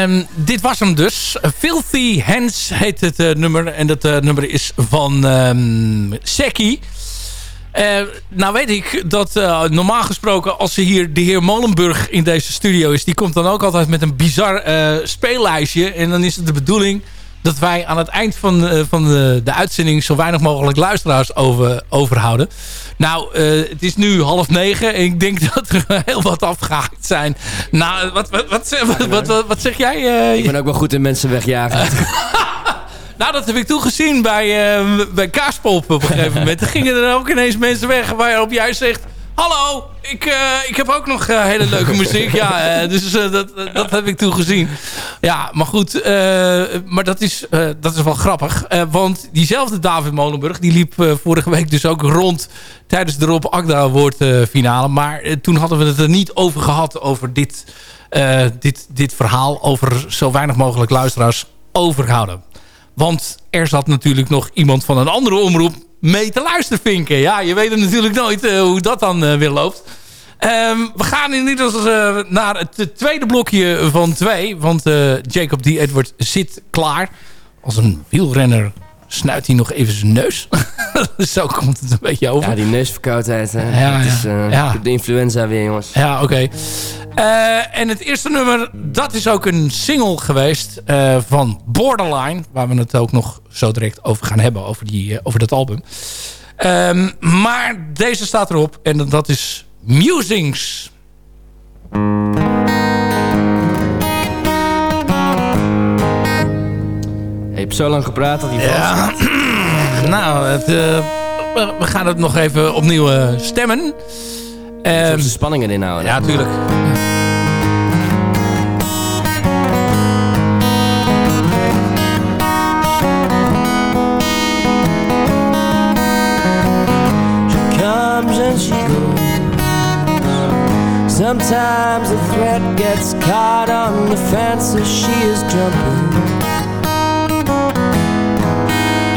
Ehm, dit was hem dus. Filthy Hands heet het eh, nummer. En dat eh, nummer is van ehm Seki. Eh, nou weet ik dat normaal gesproken als er hier de heer Molenburg in deze studio is... die komt dan ook altijd met een bizar speellijstje. En dan is het de bedoeling dat wij aan het eind van, eh, van de, de uitzending... zo weinig mogelijk luisteraars over, overhouden. Nou, eh, het is nu half negen en ik denk [laughs] dat er heel wat afgehaakt zijn. Nou, wat, wat, wat, wat, zeg jij? eh? Ik ben ook wel goed in mensen wegjagen. [laughs] Nou, dat heb ik toen gezien bij, eh, bij Kaaspop op een gegeven moment. Er gingen er ook ineens mensen weg waarop jij zegt... Hallo, ik, eh, ik heb ook nog eh, hele leuke [laughs] muziek. Ja, eh, dus dat, dat heb ik toen gezien. Ja, maar goed. maar dat is, dat is wel grappig. Want diezelfde David Molenburg... die liep vorige week dus ook rond... tijdens de Rob Agda Award finale. Maar toen hadden we het er niet over gehad... over dit, dit, dit verhaal. Over zo weinig mogelijk luisteraars overhouden. Want er zat natuurlijk nog iemand van een andere omroep mee te luisteren vinken. Ja, je weet natuurlijk nooit eh, hoe dat dan eh, weer loopt. Ehm, we gaan inmiddels uh, naar het tweede blokje van twee. Want Jacob D. Edward zit klaar. Als een wielrenner snuit hij nog even zijn neus. [laughs] Zo komt het een beetje over. Ja, die neusverkoudheid. Hè. Ja, Het is, ja. uh, Ja. Ik heb de influenza weer, jongens. Ja, oké. Uh, en het eerste nummer, dat is ook een single geweest uh, van Borderline. Waar we het ook nog zo direct over gaan hebben, over, die, over dat album. Um, maar deze staat erop en dat is Musings. Hebt zo lang gepraat dat hij vast [clears throat] nou, het, uh, we gaan het nog even opnieuw uh, stemmen. Um, de spanningen inhouden. Ja, tuurlijk. She comes and she goes. Sometimes the threat gets caught on the fence as she is jumping.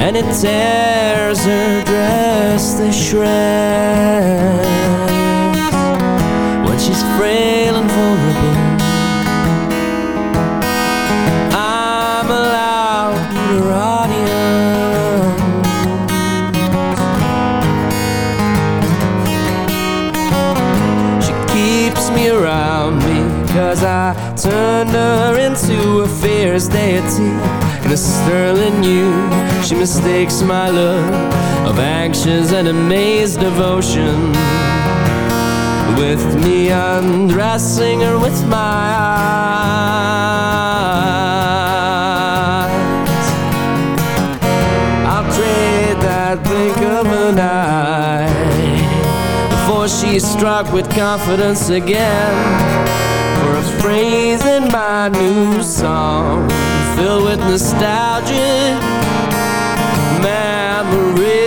And it tears her dress to shreds. When she's frail and vulnerable I'm a louder audience She keeps me around Cause I turned her into a fierce deity A sterling you She mistakes my love Of anxious and amazed devotion. With me undressing her with my eyes. I'll trade that blink of an eye Before she's struck with confidence again For a phrase in my new song Filled with nostalgic memories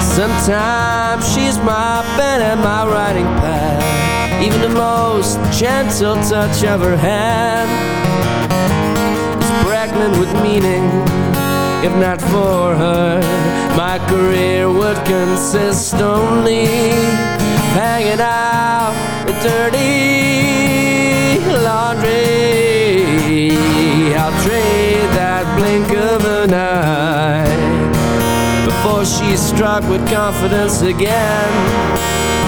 Sometimes she's my pen and my writing pad. Even the most gentle touch of her hand is pregnant with meaning. If not for her, my career would consist only hanging out with dirty laundry. I'll trade that blink of an eye before she's struck with confidence again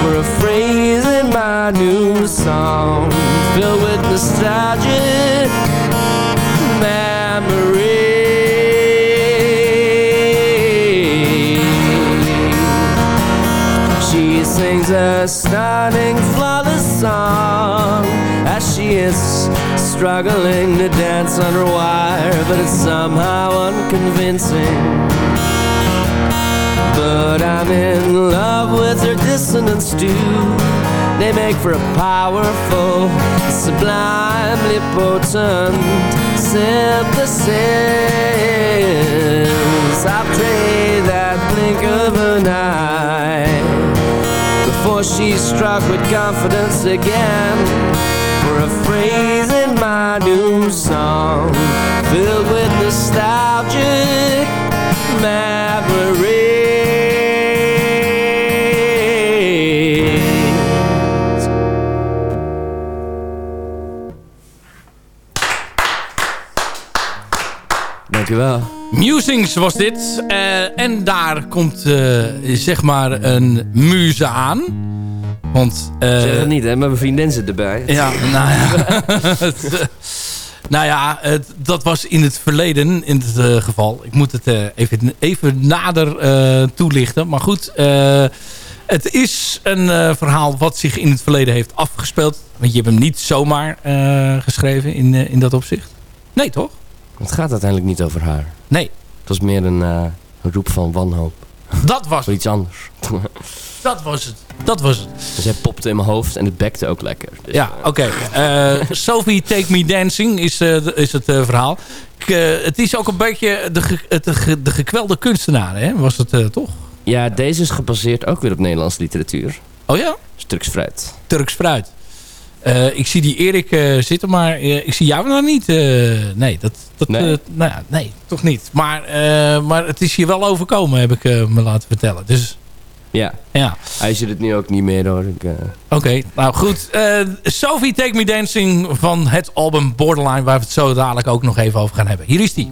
for a phrase in my new song filled with nostalgic memories. Sings a stunning, flawless song as she is struggling to dance under wire, but it's somehow unconvincing. But I'm in love with her dissonance too. They make for a powerful, sublimely potent synthesis. I'll that blink of an eye before she's struck with confidence again for a phrase in my new song filled with nostalgic memories. Musings was dit. Eh, en daar komt eh, zeg maar een muze aan. Want... eh, zeg het niet, hè? Maar mijn vriendin zit erbij. Ja, nou ja. Het, [laughs] nou ja, het- dat was in het verleden in het geval. Ik moet het even, even nader toelichten. Maar goed, het is een verhaal wat zich in het verleden heeft afgespeeld. Want je hebt hem niet zomaar geschreven in, in dat opzicht. Nee, toch? Het gaat uiteindelijk niet over haar. Nee. Het was meer een, eh, een roep van wanhoop. Dat was Voor iets anders. [laughs] Dat was het. Dat was het. Dus hij popte in mijn hoofd en het bekte ook lekker. Dus, Ja, oké. [laughs] Eh, Sophie Take Me Dancing is, eh, is het eh, verhaal. Ik, eh, het is ook een beetje de, ge- het- de, ge- de gekwelde kunstenaar, hè? Was het eh, toch? Ja, deze is gebaseerd ook weer op Nederlandse literatuur. Oh ja? Turks fruit. Turks fruit. Eh, ik zie die Erik eh, zitten, maar eh, ik zie jou nog niet. nee, dat, dat, Nee? nou ja, nee, toch niet. Maar, maar het is je wel overkomen, heb ik me laten vertellen. Dus Ja. ja. Hij zit het nu ook niet meer hoor. Oké, nou goed. Sophie Take Me Dancing van het album Borderline... waar we het zo dadelijk ook nog even over gaan hebben. Hier is die.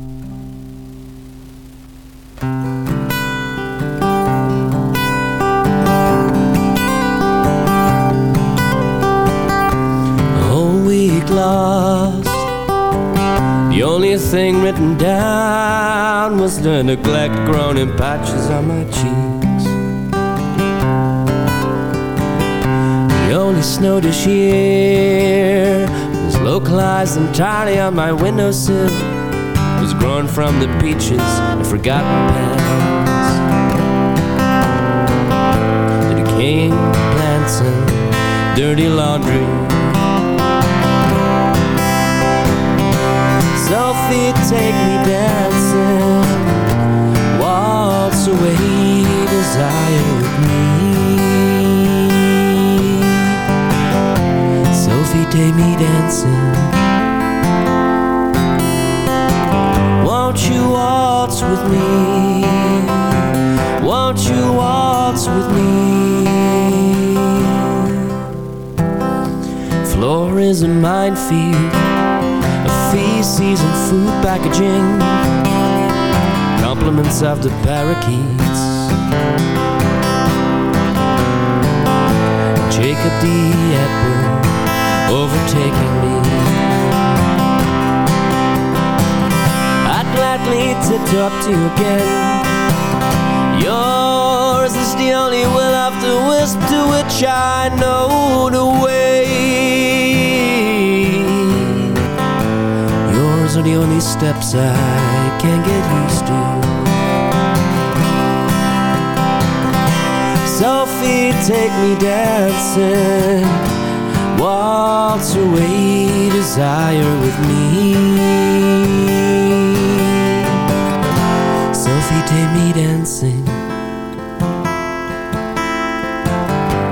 Lost. The only thing written down was the neglect grown in patches on my cheeks. The only snow this year was localized entirely on my windowsill. Was grown from the peaches and forgotten pans. The decaying plants and dirty laundry. Sophie, take me dancing. Waltz away, desire with me. Sophie, take me dancing. Won't you waltz with me? Won't you waltz with me? Floor is a minefield, feces and food packaging, compliments of the parakeets. Jacob D. Edward overtaking me. I'd gladly to talk to you again. Yours is the only will of the wisp to which I know the way. Yours are the only steps I can get used to. Sophie, take me dancing. Waltz away desire with me. Sophie, take me dancing.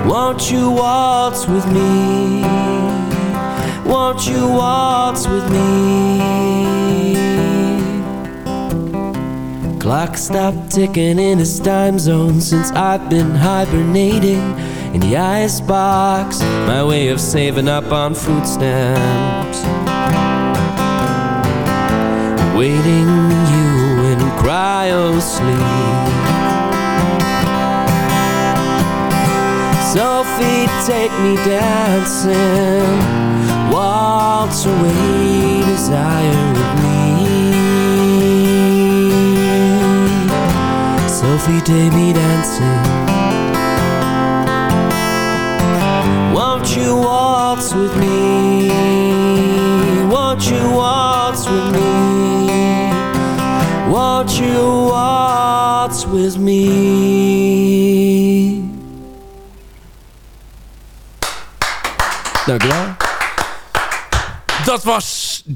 Won't you waltz with me? Won't you waltz with me? Clock stopped ticking in its time zone since I've been hibernating in the icebox. My way of saving up on food stamps. Waiting you in cryo sleep. Sophie, take me dancing. Waltz away desire with me. Sophie, take me dancing. Won't you waltz with me? Won't you waltz with me? Won't you waltz with me?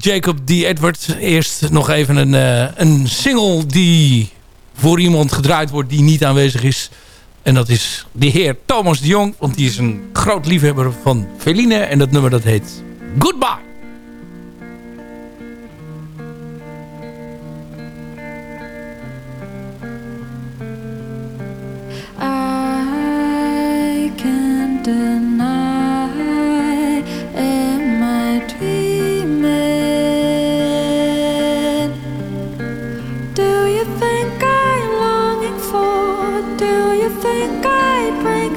Jacob D. Edward. Eerst nog even een, eh, een single die voor iemand gedraaid wordt die niet aanwezig is. En dat is de heer Thomas de Jong. Want die is een groot liefhebber van Feline. En dat nummer dat heet Goodbye. I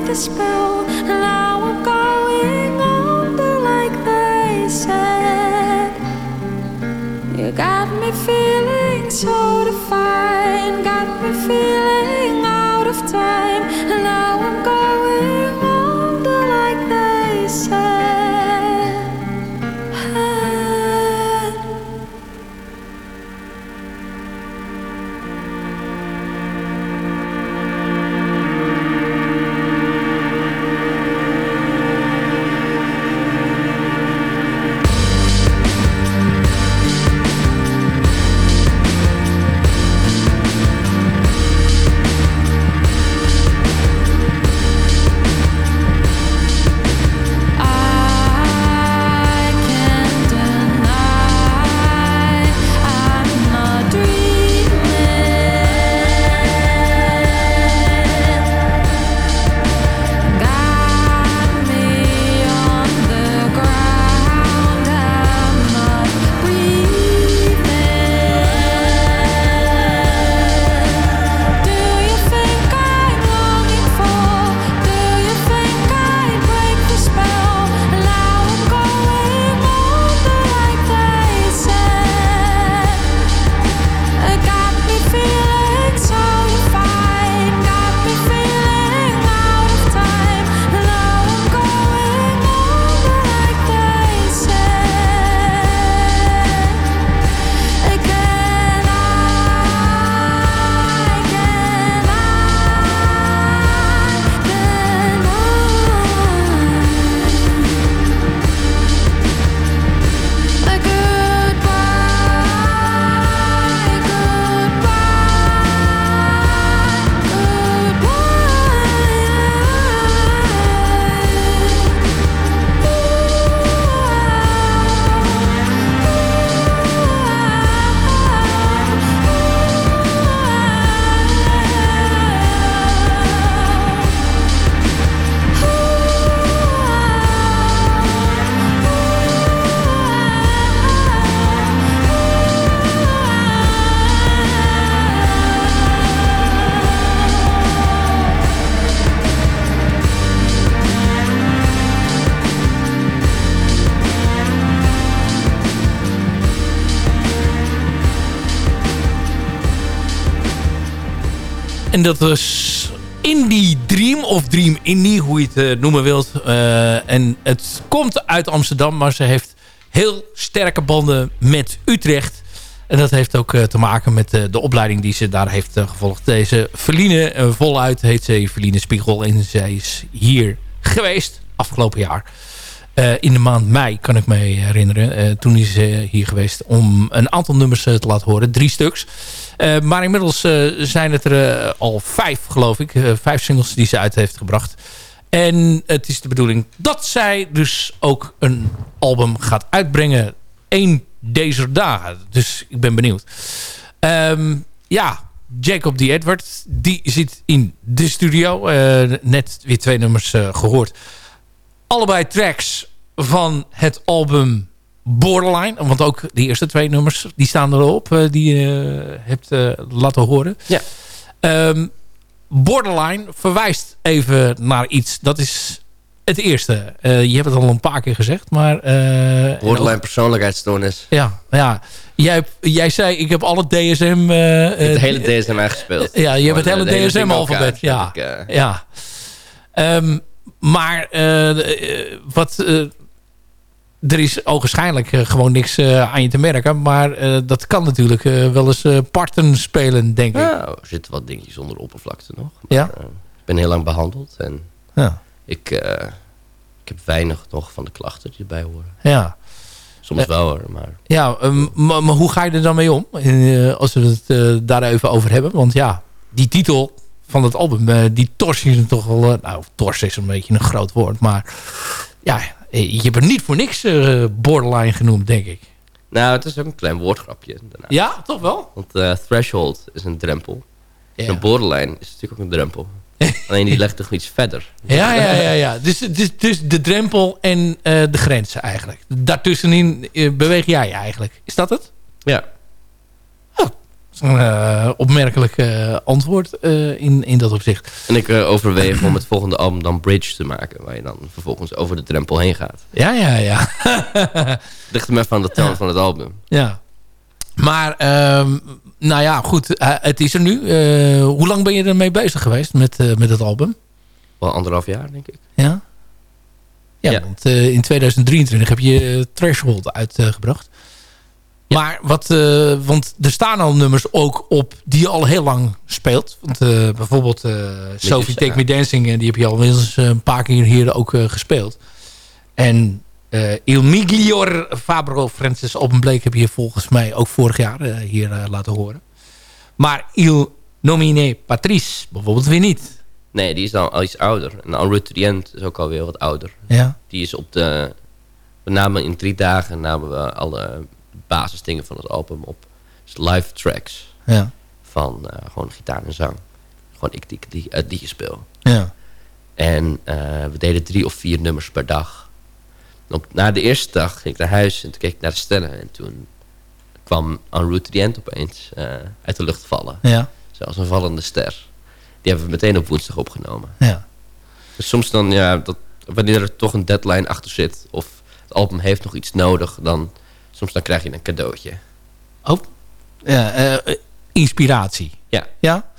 break the spell? Now I'm going under like they said. You got me feeling so defined, got me feeling out of time. And now En dat was Indie Dream of Dream Indie, hoe je het eh, noemen wilt. Eh, en het komt uit Amsterdam, maar ze heeft heel sterke banden met Utrecht. En dat heeft ook eh, te maken met de opleiding die ze daar heeft gevolgd. Deze Verline, voluit heet ze Verline Spiegel. En zij is hier geweest afgelopen jaar. Eh, in de maand mei, kan ik me herinneren. Eh, toen is ze hier geweest om een aantal nummers eh, te laten horen. Drie stuks. Maar inmiddels zijn het er al vijf, geloof ik. Vijf singles die ze uit heeft gebracht. En het is de bedoeling dat zij dus ook een album gaat uitbrengen. Eén deze dagen. Dus ik ben benieuwd. Ehm, ja, Jacob D. Edward. Die zit in de studio. Net weer twee nummers eh, gehoord. Allebei tracks van het album Borderline. Want ook de eerste twee nummers die staan erop. eh, die je hebt eh, laten horen. Ja. Ehm, Borderline verwijst even naar iets. Dat is het eerste. Eh, je hebt het al een paar keer gezegd. Maar, eh, Borderline persoonlijkheidsstoornis. ja, ja. Jij, jij zei, ik heb alle DSM... eh, Ik heb eh, de hele DSM uitgespeeld. Ja, je hebt het hele eh, DSM-alfabet. Ja. ik, eh, ja. Maar eh, eh, wat... er is ogenschijnlijk eh, gewoon niks eh, aan je te merken. Maar eh, dat kan natuurlijk wel eens parten spelen, denk ik. Nou, er zitten wat dingetjes onder de oppervlakte nog. Maar, ik ben heel lang behandeld. En Ja. ik, ik heb weinig nog van de klachten die erbij horen. Ja. Soms wel hoor, maar... Ja, ehm, maar, maar hoe ga je er dan mee om? Als we het daar even over hebben. Want ja, die titel van het album, die tors je toch wel... nou, tors is een beetje een groot woord. Maar ja, je hebt er niet voor niks eh, borderline genoemd, denk ik. Nou, het is ook een klein woordgrapje. Daarna. Ja, toch wel? Want eh, threshold is een drempel. Ja. En een borderline is natuurlijk ook een drempel. [laughs] Alleen die legt toch iets verder. Ja, ja, ja. ja. Dus, dus, dus de drempel en eh, de grenzen eigenlijk. Daartussenin eh, beweeg jij eigenlijk. Is dat het? Ja. Eh, opmerkelijk eh, antwoord eh, in, in dat opzicht. En ik overweeg om het volgende album dan Bridge te maken. Waar je dan vervolgens over de drempel heen gaat. Ja, ja, ja. [laughs] Ligt er maar van de toon van het album. Ja. Maar, ehm, nou ja, goed. het is er nu. Hoe lang ben je ermee bezig geweest met, met het album? Wel anderhalf jaar, denk ik. Ja? Ja, want eh, in 2023 heb je Threshold uitgebracht. Maar wat, eh, want er staan al nummers ook op die je al heel lang speelt. Want eh, bijvoorbeeld eh Sophie Take Me Dancing, die heb je al eens eh, een paar keer hier ook gespeeld. En Il Miglior Fabro Francis Openbleek heb je volgens mij ook vorig jaar hier laten horen. Maar Il Nomine Patrice bijvoorbeeld weer niet. Nee, die is dan al iets ouder. En the End is ook alweer wat ouder. Ja. Die is op de... We namen in drie dagen namen we alle basisdingen van het album op. Dus live tracks. Ja. Van eh, gewoon gitaar en zang. Gewoon ik die, die het liedje speel. Ja. En eh, we deden drie of vier nummers per dag. Op, na de eerste dag ging ik naar huis en toen keek ik naar de sterren. En toen kwam En Route to the End opeens eh, uit de lucht vallen. Ja. Zoals een vallende ster. Die hebben we meteen op woensdag opgenomen. Ja. Dus soms dan, ja, dat, wanneer er toch een deadline achter zit... of het album heeft nog iets nodig... dan soms dan krijg je een cadeautje. Oh, ja, eh, inspiratie. Ja. Ja?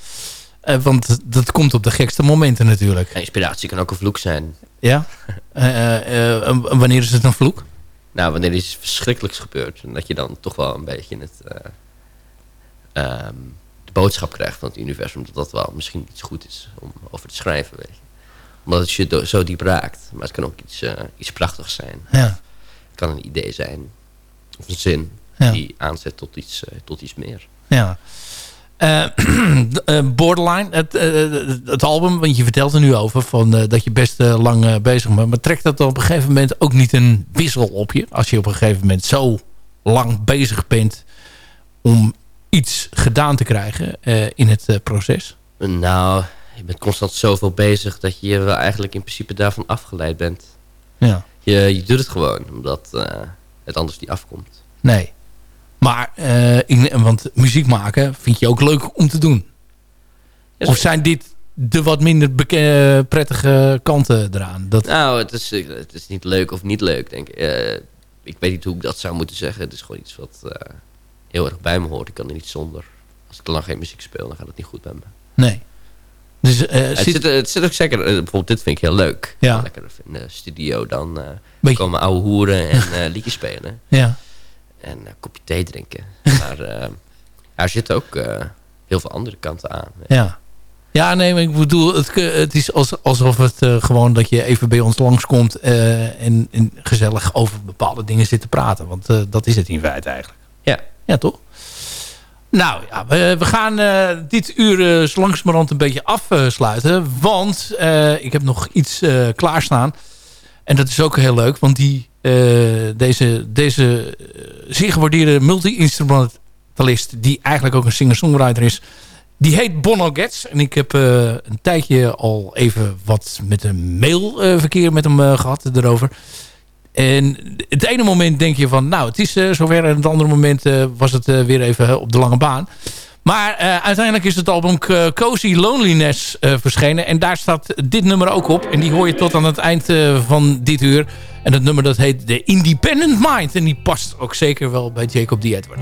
Eh, want dat komt op de gekste momenten natuurlijk. inspiratie kan ook een vloek zijn. Ja? Eh, wanneer is het een vloek? Nou, wanneer er iets verschrikkelijks gebeurt... en dat je dan toch wel een beetje het... eh, ehm, de boodschap krijgt van het universum... dat dat wel misschien iets goed is om over te schrijven, weet je. Omdat het je zo diep raakt. Maar het kan ook iets, iets prachtigs zijn. Ja. Het kan een idee zijn. Of een zin Ja. die aanzet tot iets, eh, tot iets meer. Ja. Eh, [clears throat] eh, Borderline, het, het album, want je vertelt er nu over... Van, dat je best lang bezig bent. Maar trekt dat op een gegeven moment ook niet een wissel op je? Als je op een gegeven moment zo lang bezig bent... om iets gedaan te krijgen in het proces? Nou, je bent constant zoveel bezig dat je wel eigenlijk in principe daarvan afgeleid bent. Ja. Je, je doet het gewoon, omdat het anders niet afkomt. Nee. Maar, eh, in, want muziek maken vind je ook leuk om te doen. Of zijn dit de wat minder prettige kanten eraan? Dat, Nou, het is, eh, het is niet leuk of niet leuk, denk ik. Eh, ik weet niet hoe ik dat zou moeten zeggen. Het is gewoon iets wat heel erg bij me hoort. Ik kan er niet zonder. Als ik lang geen muziek speel, dan gaat het niet goed met me. Nee. Dus, eh, het, zit- zit, het zit ook zeker, eh, bijvoorbeeld dit vind ik heel leuk. Ja. Lekker in de studio dan eh, komen ouwe hoeren en [laughs] liedjes spelen. Ja. En een kopje thee drinken. [laughs] maar er zitten ook heel veel andere kanten aan. Ja. Ja, nee, maar ik bedoel, het, het is als, alsof het gewoon dat je even bij ons langskomt en, en gezellig over bepaalde dingen zit te praten. Want dat is het in feite eigenlijk. Ja. Ja, toch? Nou ja, we, gaan eh, dit uur uh, zo langzamerhand een beetje afsluiten. Want eh, ik heb nog iets klaarstaan. En dat is ook heel leuk, want die, deze, deze zeer gewaardeerde multi-instrumentalist... die eigenlijk ook een singer-songwriter is... Die heet Bono Getz. En ik heb een tijdje al even wat met een mailverkeer met hem gehad erover. En het ene moment denk je van, nou, het is zover. En het andere moment was het weer even op de lange baan. Maar uiteindelijk is het album Cozy Loneliness verschenen. En daar staat dit nummer ook op. En die hoor je tot aan het eind van dit uur. En dat nummer dat heet The Independent Mind. En die past ook zeker wel bij Jacob D. Edward.